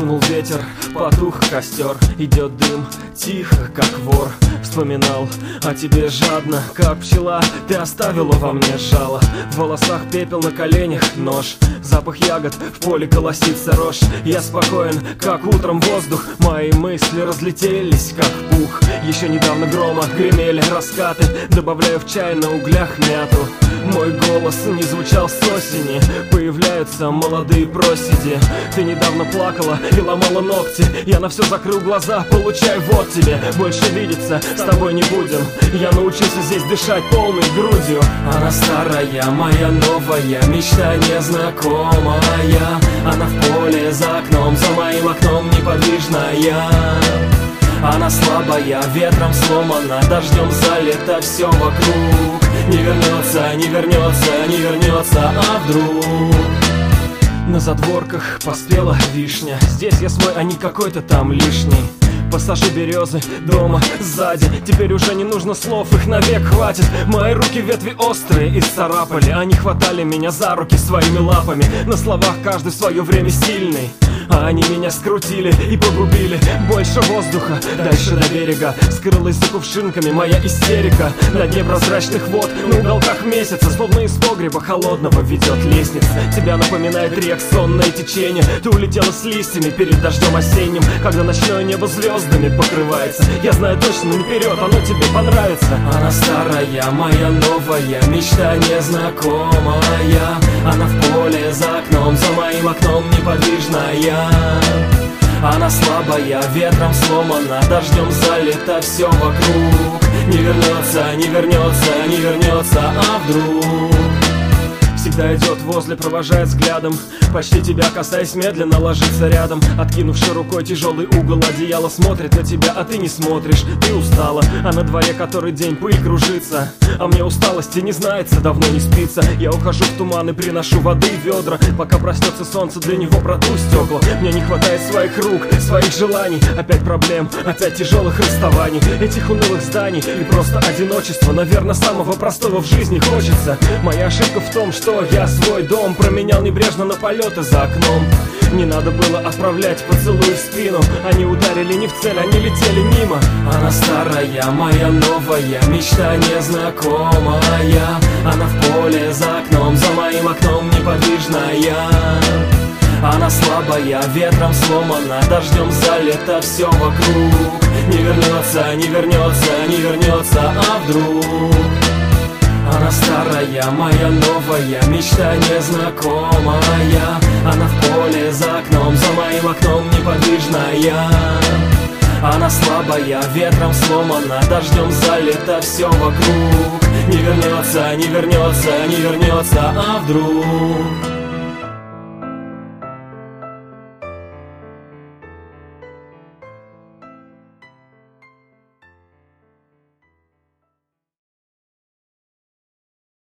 Дунул ветер, потух костер Идет дым, тихо, как вор Вспоминал о тебе жадно, как пчела. Ты оставила во мне жало. В волосах пепел на коленях, нож. Запах ягод, в поле колосится рожь. Я спокоен, как утром воздух. Мои мысли разлетелись, как пух. Еще недавно грома гремели раскаты. Добавляю в чай на углях мяту мой голос не звучал с осени. Появляются молодые проседи. Ты недавно плакала и ломала ногти. Я на все закрыл глаза, получай вот тебе Больше видеться с тобой не будем. Я научился здесь дышать полной грудью. Она старая, моя новая Мечта незнакомая. Она в поле за окном, за моим окном неподвижная. Она слабая, ветром сломана Дождем залито все вокруг. Не вернется, не вернется, не вернется А вдруг? На задворках поспела вишня. Здесь я свой, а не какой-то там лишний Пассажи березы дома сзади. Теперь уже не нужно слов, их навек хватит. Мои руки ветви острые и царапали. Они хватали меня за руки своими лапами. На словах каждый в свое время сильный. А они меня скрутили и погубили. Больше воздуха, дальше до берега. Скрылась за кувшинками моя истерика. На дне прозрачных вод, на уголках месяца. Словно из погреба холодного ведет лестница. Тебя напоминает реакционное течение. Ты улетела с листьями перед дождем осенним. Когда ночное небо звездами покрывается. Я знаю точно наперед, оно тебе понравится. Она старая, моя новая Мечта незнакомая. Она в поле за окном, за моим окном неподвижная. Она слабая, ветром сломана Дождем залито все вокруг. Не вернется, не вернется, не вернется А вдруг Идет возле, провожает взглядом. Почти тебя касаясь медленно ложится рядом. Откинувши рукой тяжелый угол одеяла Смотрит на тебя, а ты не смотришь. Ты устала, а на дворе который день пыль кружится. А мне усталости не знается, давно не спится. Я ухожу в туман и приношу воды в ведра. Пока проснется солнце, для него протру стекла. Мне не хватает своих рук, своих желаний. Опять проблем, опять тяжелых расставаний. Этих унылых зданий и просто одиночество. Наверное, самого простого в жизни хочется. Моя ошибка в том, что я свой дом променял небрежно на полеты за окном. Не надо было отправлять поцелуй в спину. Они ударили не в цель, они летели мимо. Она старая, моя новая, мечта незнакомая. Она в поле за окном, за моим окном неподвижная. Она слабая, ветром сломана Дождем залито все вокруг. Не вернется, не вернется, не вернется А вдруг моя новая Мечта незнакомая. Она в поле за окном За моим окном неподвижная. Она слабая, ветром сломана Дождем залито все вокруг. Не вернется, не вернется, не вернется А вдруг